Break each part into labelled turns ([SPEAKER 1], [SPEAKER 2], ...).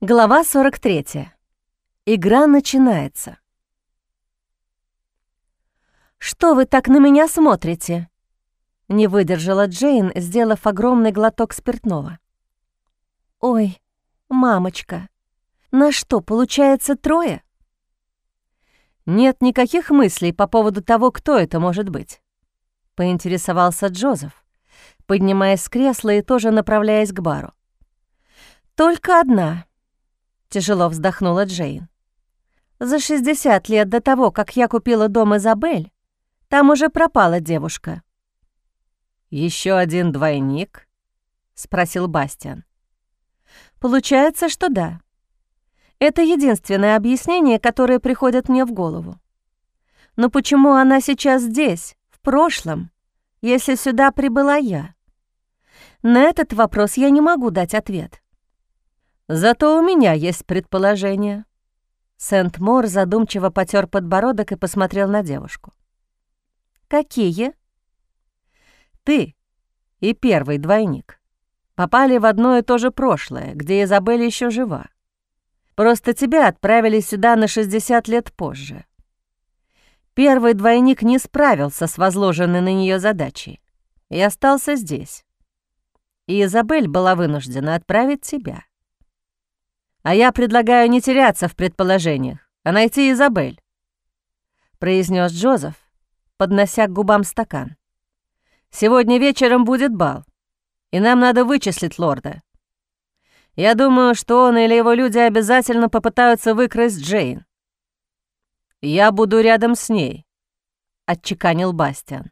[SPEAKER 1] Глава 43. Игра начинается. «Что вы так на меня смотрите?» Не выдержала Джейн, сделав огромный глоток спиртного. «Ой, мамочка, на что, получается, трое?»
[SPEAKER 2] «Нет никаких мыслей по поводу того, кто это может быть», — поинтересовался Джозеф, поднимаясь с кресла и тоже направляясь к бару.
[SPEAKER 1] «Только одна», Тяжело вздохнула Джейн. За 60 лет до того, как я купила дом Изабель, там уже пропала девушка.
[SPEAKER 2] Еще один двойник? спросил Бастиан.
[SPEAKER 1] Получается, что да. Это единственное объяснение, которое приходит мне в голову. Но почему она сейчас здесь, в прошлом, если сюда прибыла я? На этот вопрос я не могу дать ответ.
[SPEAKER 2] Зато у меня есть предположение. Сент-Мор задумчиво потер подбородок и посмотрел на девушку.
[SPEAKER 1] «Какие?»
[SPEAKER 2] «Ты и первый двойник попали в одно и то же прошлое, где Изабель еще жива. Просто тебя отправили сюда на 60 лет позже. Первый двойник не справился с возложенной на нее задачей и остался здесь. И Изабель была вынуждена отправить тебя. А я предлагаю не теряться в предположениях, а найти Изабель», — произнес Джозеф, поднося к губам стакан. «Сегодня вечером будет бал, и нам надо вычислить лорда. Я думаю, что он или его люди обязательно попытаются выкрасть Джейн. Я буду рядом с ней», — отчеканил Бастиан.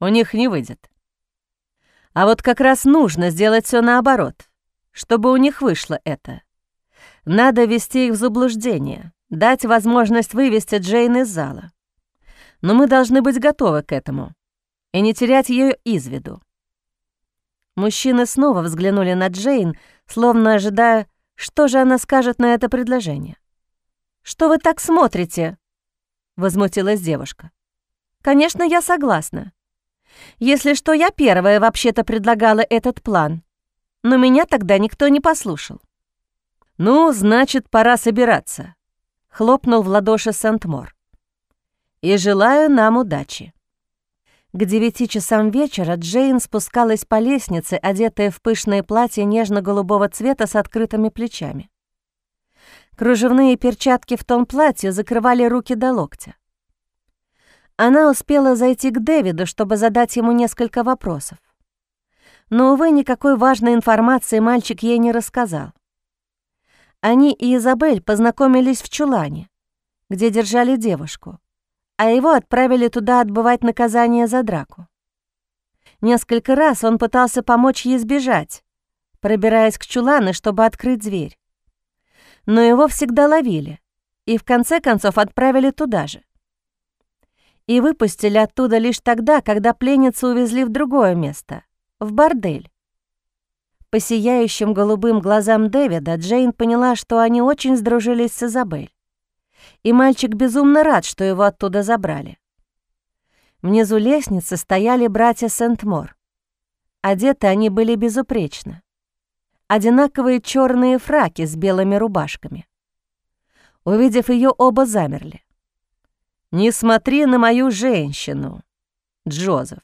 [SPEAKER 2] «У них не выйдет». А вот как раз нужно сделать все наоборот, чтобы у них вышло это. Надо ввести их в заблуждение, дать возможность вывести Джейн из зала. Но мы должны быть готовы к этому и не терять ее из виду. Мужчины снова взглянули на Джейн, словно ожидая, что же она скажет на это предложение.
[SPEAKER 1] «Что вы так смотрите?» — возмутилась девушка. «Конечно, я согласна. Если что, я первая вообще-то предлагала этот план, но меня тогда никто не послушал.
[SPEAKER 2] «Ну, значит, пора собираться», — хлопнул в ладоши Сент-Мор. «И желаю нам удачи».
[SPEAKER 1] К девяти часам вечера Джейн спускалась по лестнице, одетая в пышное платье нежно-голубого цвета с открытыми плечами. Кружевные перчатки в том платье закрывали руки до локтя. Она успела зайти к Дэвиду, чтобы задать ему несколько вопросов. Но, увы, никакой важной информации мальчик ей не рассказал. Они и Изабель познакомились в чулане, где держали девушку, а его отправили туда отбывать наказание за драку. Несколько раз он пытался помочь ей сбежать, пробираясь к чулану, чтобы открыть дверь. Но его всегда ловили и в конце концов отправили туда же. И выпустили оттуда лишь тогда, когда пленницу увезли в другое место, в бордель. По сияющим голубым глазам Дэвида Джейн поняла, что они очень сдружились с Изабель. И мальчик безумно рад, что его оттуда забрали. Внизу лестницы стояли братья Сент-Мор. Одеты они были безупречно. Одинаковые черные фраки с белыми рубашками. Увидев ее, оба замерли.
[SPEAKER 2] «Не смотри на мою женщину, Джозеф.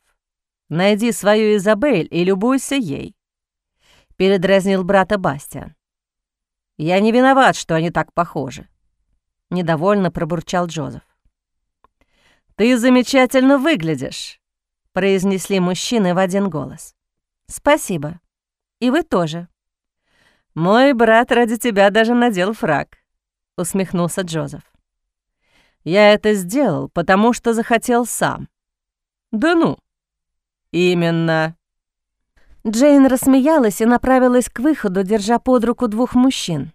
[SPEAKER 2] Найди свою Изабель и любуйся ей передразнил брата Бастиан. «Я не виноват, что они так похожи», — недовольно пробурчал Джозеф. «Ты замечательно выглядишь», — произнесли мужчины в один голос.
[SPEAKER 1] «Спасибо. И вы тоже».
[SPEAKER 2] «Мой брат ради тебя даже надел фраг», — усмехнулся Джозеф. «Я это сделал, потому что захотел сам». «Да ну». «Именно»,
[SPEAKER 1] Джейн рассмеялась и направилась к выходу, держа под руку двух мужчин.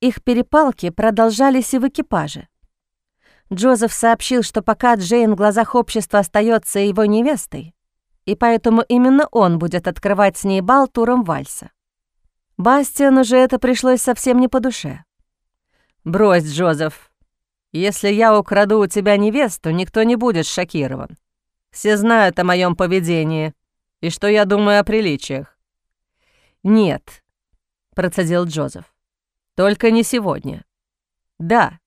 [SPEAKER 1] Их перепалки продолжались и в экипаже. Джозеф сообщил, что пока Джейн в глазах общества остается его невестой, и поэтому именно он будет открывать с ней бал туром вальса. Бастиану же это пришлось совсем не по душе.
[SPEAKER 2] «Брось, Джозеф. Если я украду у тебя невесту, никто не будет шокирован. Все знают о моем поведении», и что я думаю о приличиях?»
[SPEAKER 1] «Нет», — процедил Джозеф.
[SPEAKER 2] Только не сегодня. Да.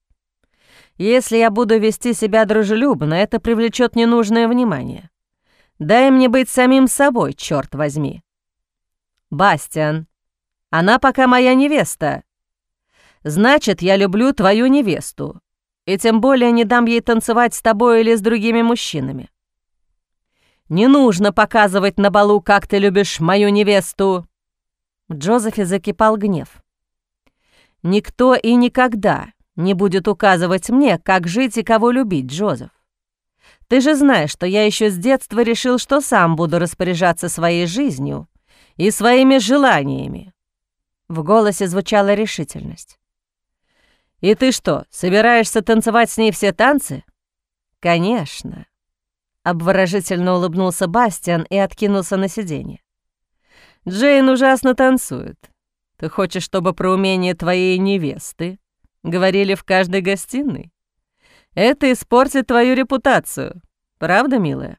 [SPEAKER 2] Если я буду вести себя дружелюбно, это привлечет ненужное внимание. Дай мне быть самим собой, черт возьми. Бастиан, она пока моя невеста. Значит, я люблю твою невесту, и тем более не дам ей танцевать с тобой или с другими мужчинами. Не нужно показывать на балу, как ты любишь мою невесту. В Джозефе закипал гнев. Никто и никогда не будет указывать мне, как жить и кого любить, Джозеф. Ты же знаешь, что я еще с детства решил, что сам буду распоряжаться своей жизнью и своими желаниями. В голосе звучала решительность. «И ты что, собираешься танцевать с ней все танцы?» «Конечно». Обворожительно улыбнулся Бастиан и откинулся на сиденье. «Джейн ужасно танцует. Ты хочешь, чтобы про умение твоей невесты говорили в каждой гостиной? Это испортит твою репутацию. Правда, милая?»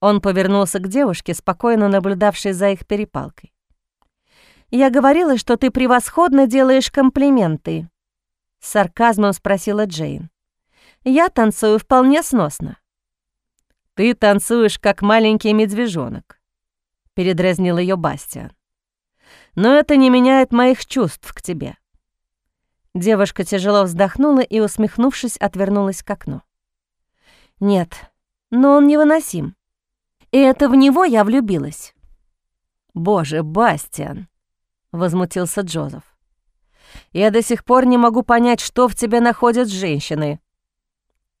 [SPEAKER 2] Он повернулся к девушке, спокойно наблюдавшей за их перепалкой.
[SPEAKER 1] «Я говорила, что ты превосходно делаешь комплименты», — с сарказмом спросила Джейн. «Я танцую вполне сносно».
[SPEAKER 2] «Ты танцуешь, как маленький медвежонок», — передразнил ее Бастиан. «Но это не меняет моих чувств к тебе».
[SPEAKER 1] Девушка тяжело вздохнула и, усмехнувшись, отвернулась к окну. «Нет, но он невыносим. И это в него я влюбилась».
[SPEAKER 2] «Боже, Бастиан!» — возмутился Джозеф. «Я до сих пор не могу понять, что в тебе находят женщины».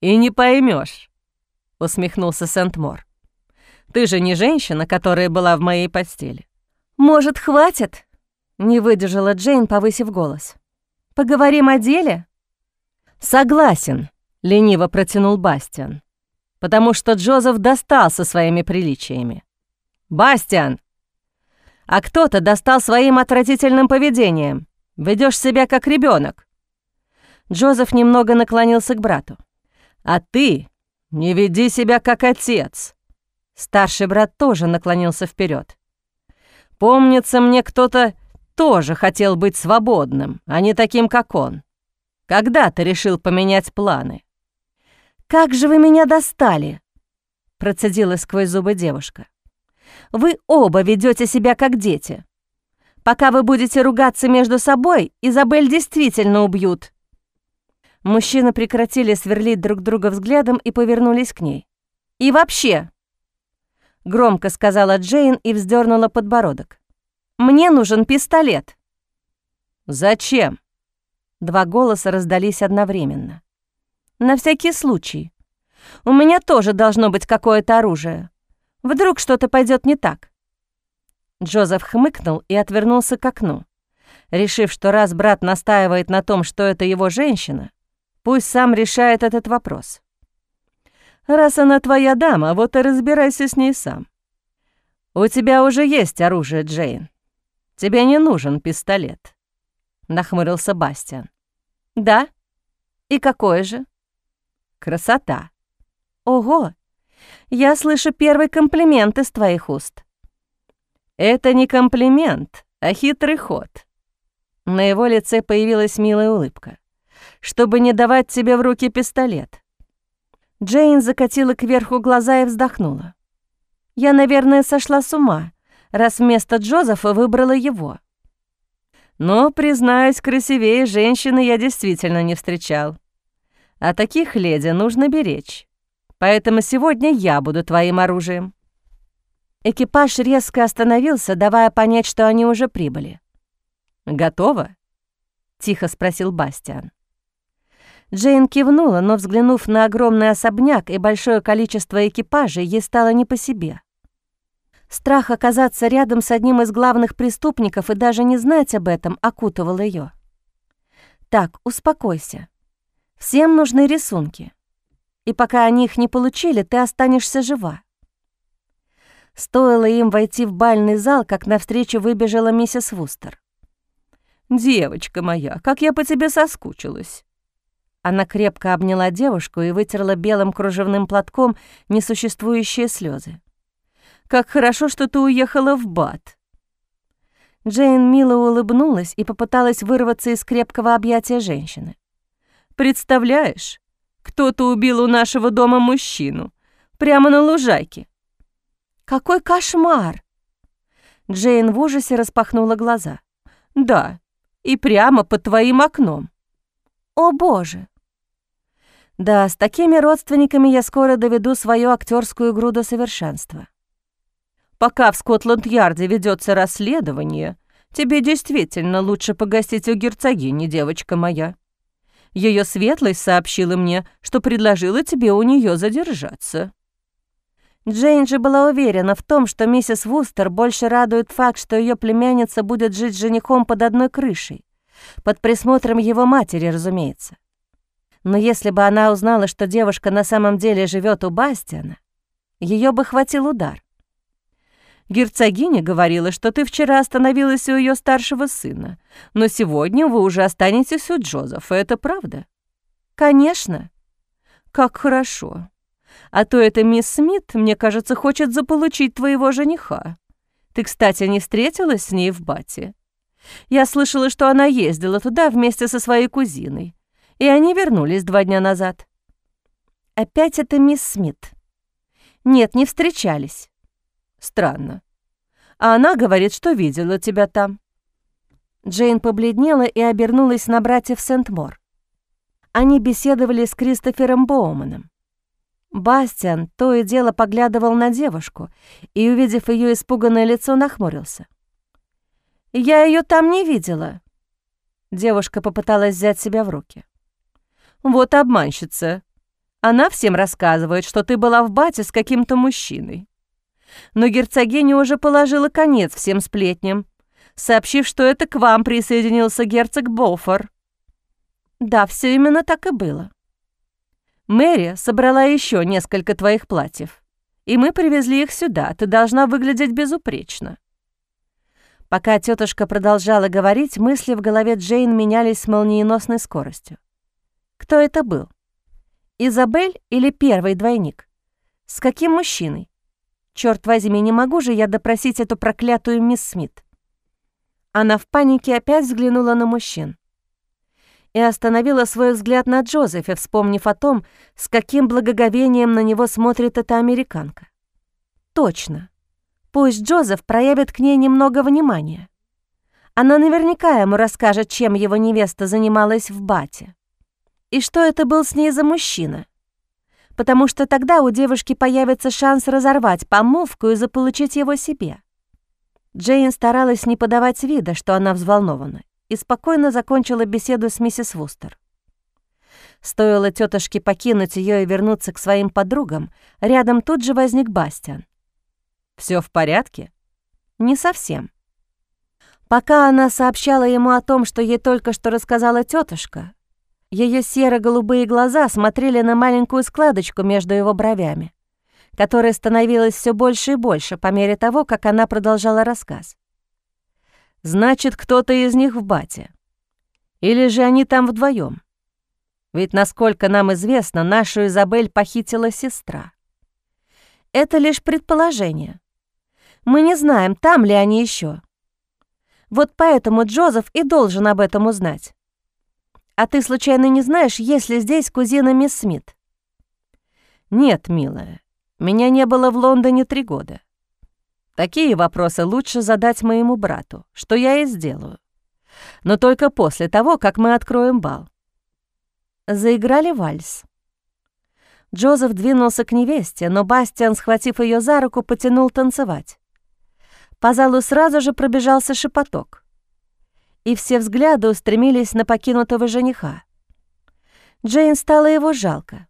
[SPEAKER 2] «И не поймешь, усмехнулся Сент-Мор. «Ты же не женщина, которая была в моей постели».
[SPEAKER 1] «Может, хватит?» — не выдержала Джейн, повысив голос. «Поговорим о деле?»
[SPEAKER 2] «Согласен», — лениво протянул Бастиан, «потому что Джозеф достал со своими приличиями». «Бастиан!» а кто-то достал своим отвратительным поведением. Ведешь себя как ребенок. Джозеф немного наклонился к брату. «А ты не веди себя как отец!» Старший брат тоже наклонился вперед. «Помнится мне, кто-то тоже хотел быть свободным, а не таким, как он. Когда ты решил поменять планы?»
[SPEAKER 1] «Как же вы меня достали!» Процедила сквозь зубы девушка. Вы оба ведете себя как дети. Пока вы будете ругаться между собой, Изабель действительно убьют». Мужчины прекратили сверлить друг друга взглядом и повернулись к ней. «И вообще», — громко сказала Джейн и вздернула подбородок, «мне нужен пистолет».
[SPEAKER 2] «Зачем?»
[SPEAKER 1] Два голоса раздались одновременно. «На всякий случай. У меня тоже должно быть какое-то оружие. Вдруг что-то пойдет не так?» Джозеф хмыкнул и отвернулся к окну, решив, что раз брат настаивает на том, что это его женщина, пусть сам решает этот вопрос. «Раз она твоя дама, вот и разбирайся с ней сам. У тебя уже есть оружие, Джейн. Тебе не нужен пистолет», — нахмурился Бастиан. «Да? И какое же?» «Красота». «Ого! Я слышу первый комплимент из твоих уст». «Это не комплимент, а хитрый ход». На его лице появилась милая улыбка. «Чтобы не давать тебе в руки пистолет». Джейн закатила кверху глаза и вздохнула. «Я, наверное, сошла с ума, раз вместо Джозефа выбрала его». Но, признаюсь, красивее женщины я действительно не встречал. А таких леди нужно беречь. Поэтому сегодня я буду твоим оружием». Экипаж резко остановился, давая понять, что они уже прибыли. «Готово?» — тихо спросил Бастиан. Джейн кивнула, но, взглянув на огромный особняк и большое количество экипажей, ей стало не по себе. Страх оказаться рядом с одним из главных преступников и даже не знать об этом окутывал ее. «Так, успокойся. Всем нужны рисунки и пока они их не получили, ты останешься жива». Стоило им войти в бальный зал, как навстречу выбежала миссис Вустер. «Девочка моя, как я по тебе соскучилась!» Она крепко обняла девушку и вытерла белым кружевным платком несуществующие слезы. «Как хорошо, что ты уехала в Бат!» Джейн мило улыбнулась и попыталась вырваться из крепкого объятия женщины.
[SPEAKER 2] «Представляешь, кто-то убил у нашего дома мужчину. Прямо на лужайке».
[SPEAKER 1] «Какой кошмар!» Джейн в ужасе распахнула глаза.
[SPEAKER 2] «Да, и прямо под твоим окном».
[SPEAKER 1] «О, Боже!» Да, с такими родственниками я скоро доведу свою актерскую игру до совершенства.
[SPEAKER 2] Пока в Скотланд-Ярде ведется расследование, тебе действительно лучше погостить у герцогини, девочка моя. Ее светлость сообщила мне, что предложила тебе у нее задержаться».
[SPEAKER 1] Джейн же была уверена в том, что миссис Вустер больше радует факт, что ее племянница будет жить с женихом под одной крышей, под присмотром его матери, разумеется. Но если бы она узнала, что девушка на самом деле живет у Бастиана, ее бы хватил удар.
[SPEAKER 2] Герцогиня говорила, что ты вчера остановилась у ее старшего сына, но сегодня вы уже останетесь у Джозефа, это правда?
[SPEAKER 1] Конечно.
[SPEAKER 2] Как хорошо. А то эта мисс Смит, мне кажется, хочет заполучить твоего жениха. Ты, кстати, не встретилась с ней в Бате? Я слышала, что она ездила туда вместе со своей кузиной, и они вернулись два дня назад.
[SPEAKER 1] Опять это мисс Смит. Нет, не встречались.
[SPEAKER 2] Странно. А она говорит, что видела тебя там.
[SPEAKER 1] Джейн побледнела и обернулась на братьев Сент-Мор. Они беседовали с Кристофером Боуманом. Бастиан то и дело поглядывал на девушку и, увидев ее испуганное лицо, нахмурился. «Я ее там не видела». Девушка попыталась взять себя в руки.
[SPEAKER 2] «Вот обманщица. Она всем рассказывает, что ты была в бате с каким-то мужчиной но герцогиня уже положила конец всем сплетням, сообщив, что это к вам присоединился герцог Бофор.
[SPEAKER 1] Да, все именно так и было.
[SPEAKER 2] Мэри собрала еще несколько твоих платьев, и мы привезли их сюда. Ты должна выглядеть безупречно.
[SPEAKER 1] Пока тетушка продолжала говорить, мысли в голове Джейн менялись с молниеносной скоростью. Кто это был? Изабель или первый двойник? С каким мужчиной? Черт возьми, не могу же я допросить эту проклятую мисс Смит. Она в панике опять взглянула на мужчин и остановила свой взгляд на Джозефе, вспомнив о том, с каким благоговением на него смотрит эта американка. Точно. Пусть Джозеф проявит к ней немного внимания. Она наверняка ему расскажет, чем его невеста занималась в бате. И что это был с ней за мужчина потому что тогда у девушки появится шанс разорвать помолвку и заполучить его себе. Джейн старалась не подавать вида, что она взволнована, и спокойно закончила беседу с миссис Вустер. Стоило тетушке покинуть ее и вернуться к своим подругам, рядом тут же возник Бастиан.
[SPEAKER 2] Все в порядке?»
[SPEAKER 1] «Не совсем». Пока она сообщала ему о том, что ей только что рассказала тетушка, ее серо-голубые глаза смотрели на маленькую складочку между его бровями, которая становилась все больше и больше по мере того, как она продолжала рассказ.
[SPEAKER 2] «Значит, кто-то из них в бате. Или же они там вдвоем? Ведь, насколько нам известно, нашу Изабель похитила сестра.
[SPEAKER 1] Это лишь предположение. Мы не знаем, там ли они еще. Вот поэтому Джозеф и должен об этом узнать. А ты случайно не знаешь, есть ли здесь кузина мисс Смит?»
[SPEAKER 2] «Нет, милая, меня не было в Лондоне три года. Такие вопросы лучше задать моему брату, что я и сделаю. Но только после того, как мы откроем бал».
[SPEAKER 1] Заиграли вальс. Джозеф двинулся к невесте, но Бастиан, схватив ее за руку, потянул танцевать. По залу сразу же пробежался шепоток и все взгляды устремились на покинутого жениха. Джейн стало его жалко.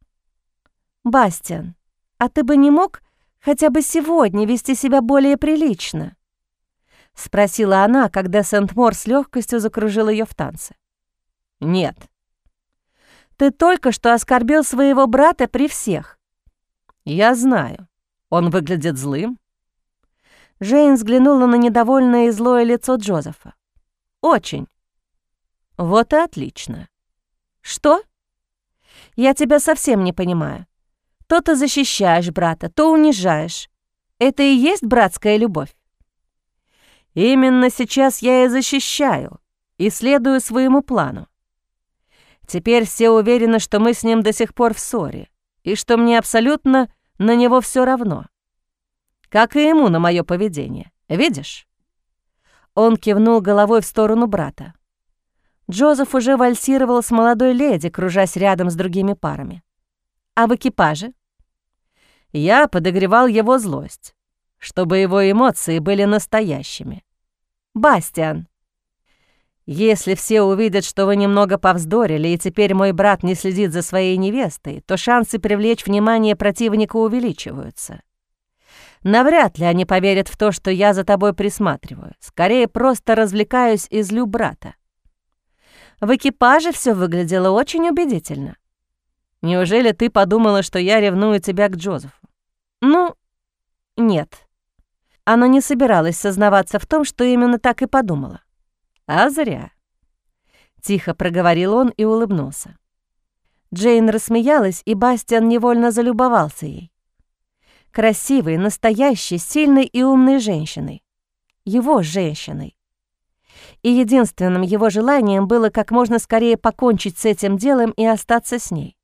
[SPEAKER 1] «Бастиан, а ты бы не мог хотя бы сегодня вести себя более прилично?» — спросила она, когда Сент-Мор с легкостью закружил ее в танце.
[SPEAKER 2] «Нет».
[SPEAKER 1] «Ты только что оскорбил своего брата при всех».
[SPEAKER 2] «Я знаю. Он выглядит злым».
[SPEAKER 1] Джейн взглянула на недовольное и злое лицо Джозефа.
[SPEAKER 2] Очень.
[SPEAKER 1] Вот и отлично. Что? Я тебя совсем не понимаю. То ты защищаешь брата, то унижаешь. Это и есть братская любовь.
[SPEAKER 2] Именно сейчас я и защищаю, и следую своему плану. Теперь все уверены, что мы с ним до сих пор в ссоре, и что мне абсолютно на него все равно. Как и ему на мое поведение. Видишь?» Он кивнул головой в сторону брата. Джозеф уже вальсировал с молодой леди, кружась рядом с другими парами. «А в экипаже?» Я подогревал его злость, чтобы его эмоции были настоящими. «Бастиан!» «Если все увидят, что вы немного повздорили, и теперь мой брат не следит за своей невестой, то шансы привлечь внимание противника увеличиваются. Навряд ли они поверят в то, что я за тобой присматриваю. Скорее, просто развлекаюсь из брата. В экипаже все выглядело очень убедительно. Неужели ты подумала, что я ревную тебя к Джозефу? Ну, нет. Она не собиралась сознаваться в том, что именно так и подумала. А зря. Тихо проговорил он и улыбнулся. Джейн рассмеялась, и Бастиан невольно залюбовался ей красивой, настоящей, сильной и умной женщиной. Его женщиной. И единственным его желанием было как можно скорее покончить с этим делом и остаться с ней.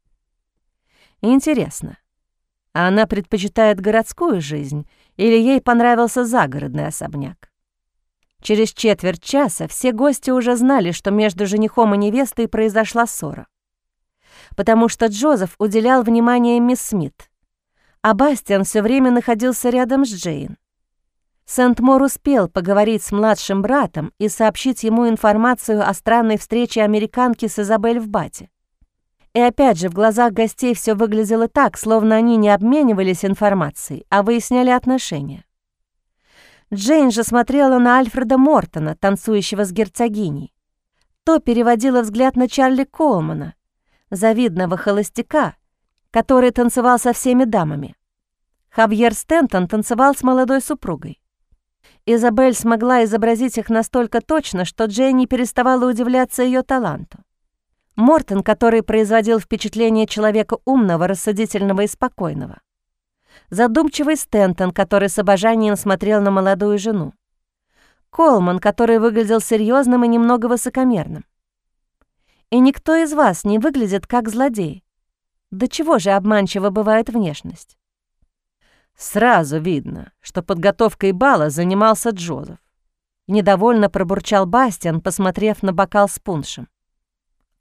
[SPEAKER 2] Интересно, а она предпочитает городскую жизнь или ей понравился загородный особняк? Через четверть часа все гости уже знали, что между женихом и невестой произошла ссора. Потому что Джозеф уделял внимание мисс Смит — а Бастиан все время находился рядом с Джейн. Сент-Мор успел поговорить с младшим братом и сообщить ему информацию о странной встрече американки с Изабель в Бате. И опять же, в глазах гостей все выглядело так, словно они не обменивались информацией, а выясняли отношения. Джейн же смотрела на Альфреда Мортона, танцующего с герцогиней. То переводила взгляд на Чарли Колмана, завидного холостяка, который танцевал со всеми дамами. Хавьер Стентон танцевал с молодой супругой. Изабель смогла изобразить их настолько точно, что Дженни переставала удивляться ее таланту. Мортон, который производил впечатление человека умного, рассудительного и спокойного. Задумчивый Стентон, который с обожанием смотрел на молодую жену. Колман, который выглядел серьезным и немного высокомерным. И никто из вас не выглядит как злодей. До чего же обманчива бывает внешность? Сразу видно, что подготовкой бала занимался Джозеф. Недовольно пробурчал Бастиан, посмотрев на бокал с пуншем.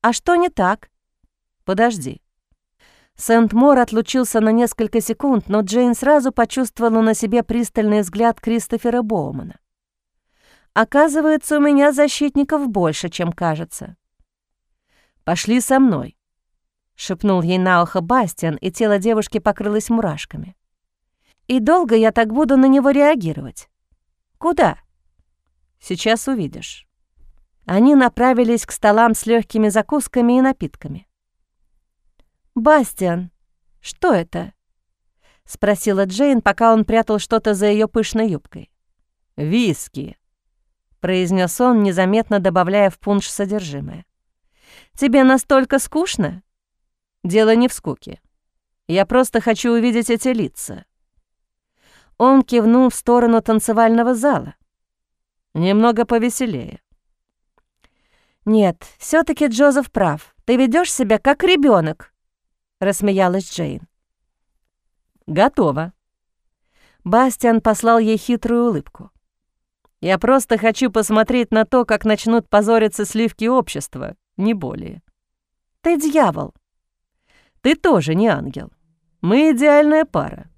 [SPEAKER 2] «А что не так?» «Подожди». Сент-Мор отлучился на несколько секунд, но Джейн сразу почувствовала на себе пристальный взгляд Кристофера Боумана. «Оказывается, у меня защитников больше, чем кажется». «Пошли со мной», — шепнул ей на ухо Бастиан, и тело девушки покрылось мурашками. «И долго я так буду на него реагировать? Куда?» «Сейчас увидишь». Они направились к столам с легкими закусками и напитками. «Бастиан, что это?» — спросила Джейн, пока он прятал что-то за ее пышной юбкой. «Виски», — произнес он, незаметно добавляя в пунш содержимое. «Тебе настолько скучно?» Дело не в скуке. Я просто хочу увидеть эти лица». Он кивнул в сторону танцевального зала. «Немного повеселее». «Нет, все таки Джозеф прав. Ты ведешь себя как ребенок, рассмеялась Джейн. «Готово». Бастиан послал ей хитрую улыбку. «Я просто хочу посмотреть на то, как начнут позориться сливки общества, не более». «Ты дьявол», ты тоже не ангел. Мы идеальная пара.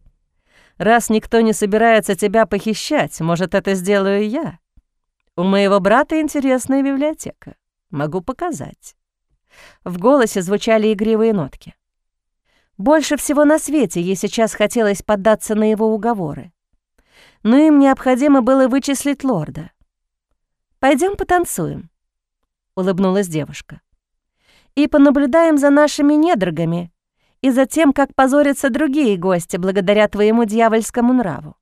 [SPEAKER 2] Раз никто не собирается тебя похищать, может, это сделаю я. У моего брата интересная библиотека. Могу показать». В голосе звучали игривые нотки. Больше всего на свете ей сейчас хотелось поддаться на его уговоры. Но им необходимо было вычислить лорда. Пойдем потанцуем», — улыбнулась девушка. «И понаблюдаем за нашими недругами, и за тем, как позорятся другие гости благодаря твоему дьявольскому нраву.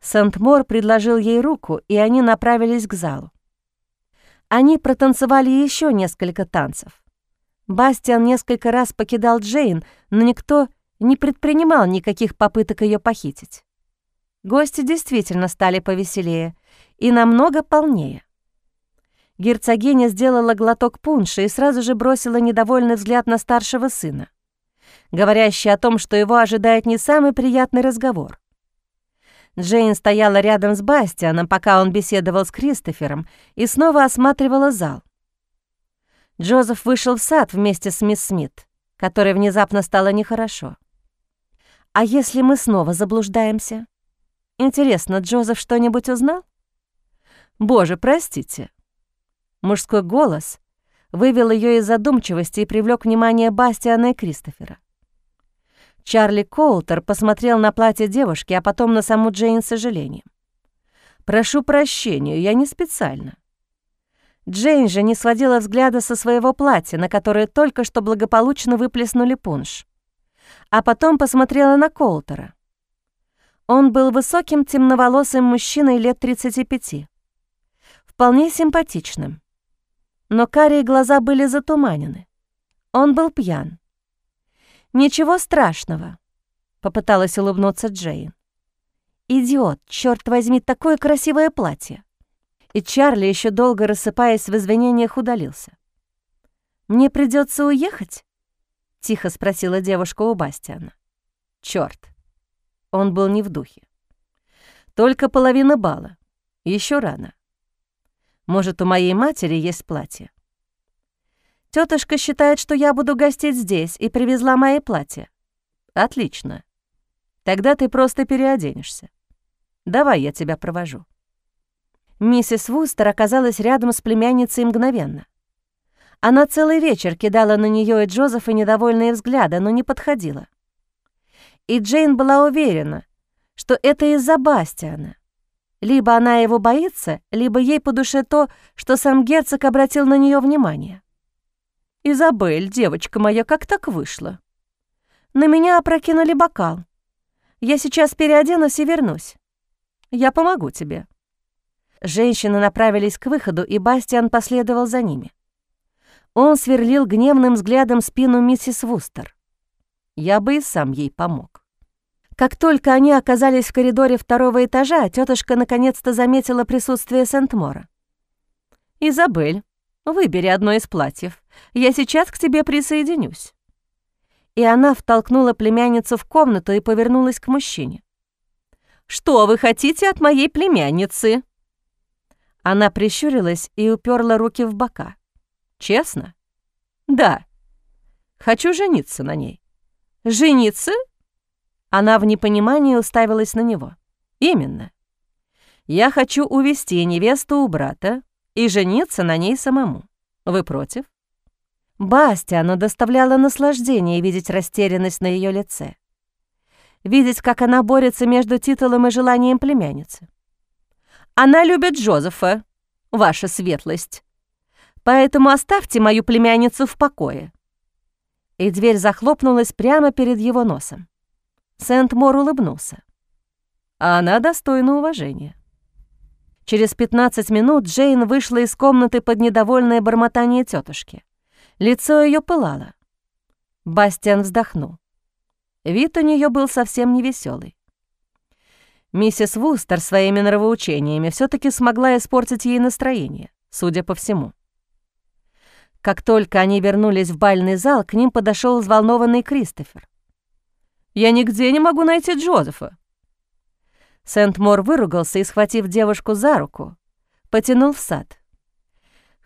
[SPEAKER 2] Сент-Мор предложил ей руку, и они направились к залу. Они протанцевали еще несколько танцев. Бастиан несколько раз покидал Джейн, но никто не предпринимал никаких попыток ее похитить. Гости действительно стали повеселее,
[SPEAKER 1] и намного полнее. Герцогиня сделала глоток пунша и сразу же бросила недовольный взгляд на старшего сына, говорящий о том, что его ожидает не самый приятный разговор. Джейн стояла рядом с Бастианом, пока он беседовал с Кристофером, и снова осматривала зал. Джозеф вышел в сад вместе с мисс Смит, которой внезапно стало нехорошо. «А если мы снова заблуждаемся? Интересно, Джозеф что-нибудь узнал?» «Боже, простите». Мужской голос вывел ее из задумчивости и привлек внимание Бастиана и Кристофера. Чарли Коултер посмотрел на платье девушки, а потом на саму Джейн с сожалением. «Прошу прощения, я не специально». Джейн же не сводила взгляда со своего платья, на которое только что благополучно выплеснули пунш. А потом посмотрела на Коултера. Он был высоким темноволосым мужчиной лет 35. Вполне симпатичным. Но карие глаза были затуманены. Он был пьян. «Ничего страшного», — попыталась улыбнуться Джейн. «Идиот, черт возьми, такое красивое платье!» И Чарли, еще долго рассыпаясь в извинениях, удалился. «Мне придется уехать?» — тихо спросила девушка у Бастиана. Черт, Он был не в духе. «Только половина бала. Еще рано. Может, у моей матери есть платье?» Тетушка считает, что я буду гостить здесь и привезла мои платья. Отлично. Тогда ты просто переоденешься. Давай я тебя провожу. Миссис Вустер оказалась рядом с племянницей мгновенно. Она целый вечер кидала на нее и Джозефа недовольные взгляды, но не подходила. И Джейн была уверена, что это из-за Бастиана. Либо она его боится, либо ей по душе то, что сам герцог обратил на нее внимание. «Изабель, девочка моя, как так вышло?» На меня опрокинули бокал. Я сейчас переоденусь и вернусь. Я помогу тебе». Женщины направились к выходу, и Бастиан последовал за ними. Он сверлил гневным взглядом спину миссис Вустер. Я бы и сам ей помог. Как только они оказались в коридоре второго этажа, тетушка наконец-то заметила присутствие Сент-Мора. «Изабель, Выбери одно из платьев. Я сейчас к тебе присоединюсь». И она втолкнула племянницу в комнату и повернулась к мужчине. «Что вы хотите от моей племянницы?» Она прищурилась и уперла руки в бока. «Честно?» «Да. Хочу жениться на ней». «Жениться?» Она в непонимании уставилась на него. «Именно. Я хочу увести невесту у брата, и жениться на ней самому. Вы против?» Бастиану доставляло наслаждение видеть растерянность на ее лице. Видеть, как она борется между титулом и желанием племянницы. «Она любит Джозефа, ваша светлость. Поэтому оставьте мою племянницу в покое». И дверь захлопнулась прямо перед его носом. Сент-Мор улыбнулся. А она достойна уважения. Через 15 минут Джейн вышла из комнаты под недовольное бормотание тетушки. Лицо ее пылало. Бастиан вздохнул. Вид у нее был совсем невеселый. Миссис Вустер своими нравоучениями все таки смогла испортить ей настроение, судя по всему. Как только они вернулись в бальный зал, к ним подошел взволнованный Кристофер. «Я нигде не могу найти Джозефа. Сент-Мор выругался и, схватив девушку за руку, потянул в сад.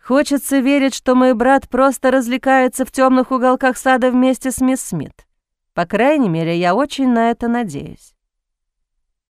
[SPEAKER 1] «Хочется верить, что мой брат просто развлекается в темных уголках сада вместе с мисс Смит. По крайней мере, я очень на это надеюсь».